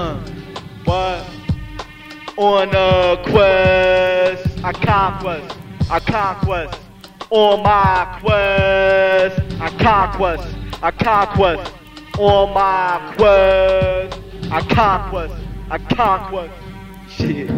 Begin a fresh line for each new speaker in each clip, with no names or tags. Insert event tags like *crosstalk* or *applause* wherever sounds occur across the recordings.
Uh, what? On a quest, I conquest, I conquest. On my quest, I conquest, I conquest. On my quest, I conquest, I conquest. Shit.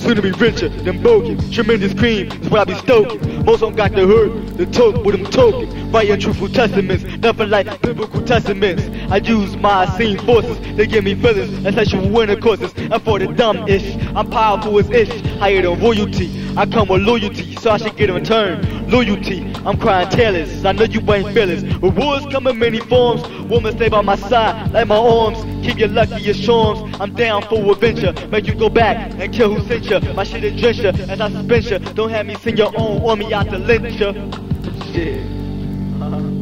Soon to be richer than bogey. Tremendous cream is what I be stoking. Most don't got the hurt, the toke with them token. Writing truthful testaments, nothing like biblical testaments. I use my seen forces, they give me feelings and sexual winter courses. And for the dumb ish, I'm powerful as ish, higher than royalty. I come with loyalty, so I should get in return. Loyalty, I'm crying tailors. I know you ain't feelings. Rewards come in many forms. Woman stay by my side, like my arms. Keep your lucky your charms. I'm down for adventure. Make you go back and kill who sent you. My shit is drench you as I suspense you. Don't have me send your own army out to lynch you. Shit. Uh-huh.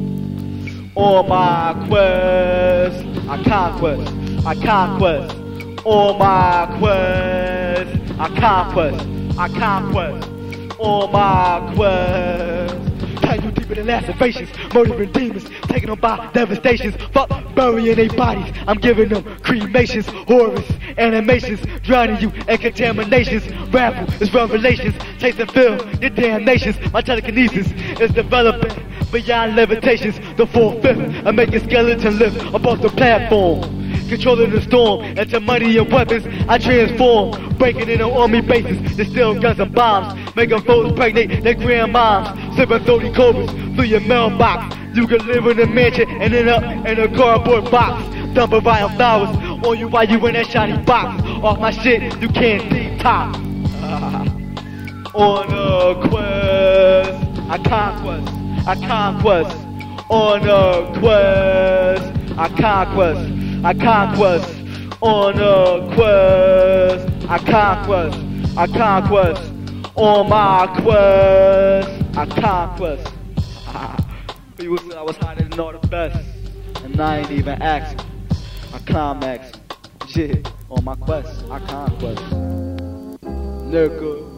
On my quest, I conquest, I conquest. On my quest, I conquest, I conquest. On my quest. You deeper than lacerations, murdering demons, taking them by devastations, fuck burying their bodies. I'm giving them cremations, horrors, animations, drowning you in contaminations. Raffle is revelations, taste and feel your damnations. My telekinesis is developing beyond levitations. The fourth, fifth, I make a skeleton lift above the platform. Controlling the storm into money and weapons, I transform. Breaking into army bases, distill guns and bombs. Making folks pregnant their grandmoms. Sipping 30 cobras through your mailbox. You can live in a mansion and end up in a cardboard box. Dumping violent flowers on you while you in that shiny box. Off my shit, you can't detox. *laughs* on a quest, I conquest, I conquest. On a quest, I conquest. I conquest on a quest. I conquest. I conquest on my quest. I conquest. Ah, People said I was higher than all the best, and I ain't even asking. I climax. Shit on my quest. I conquest. Nigga.